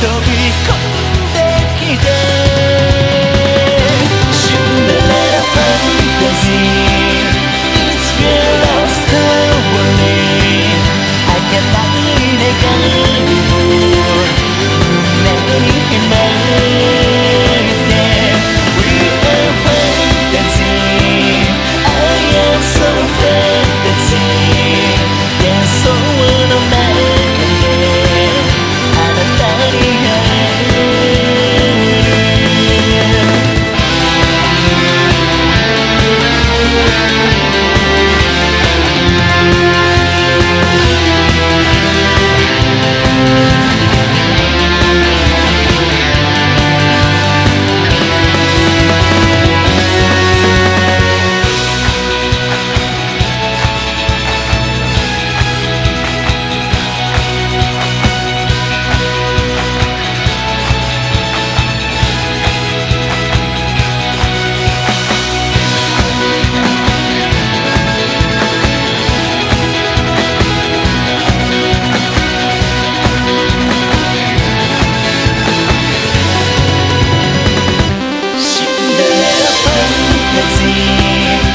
飛び込んできて eternity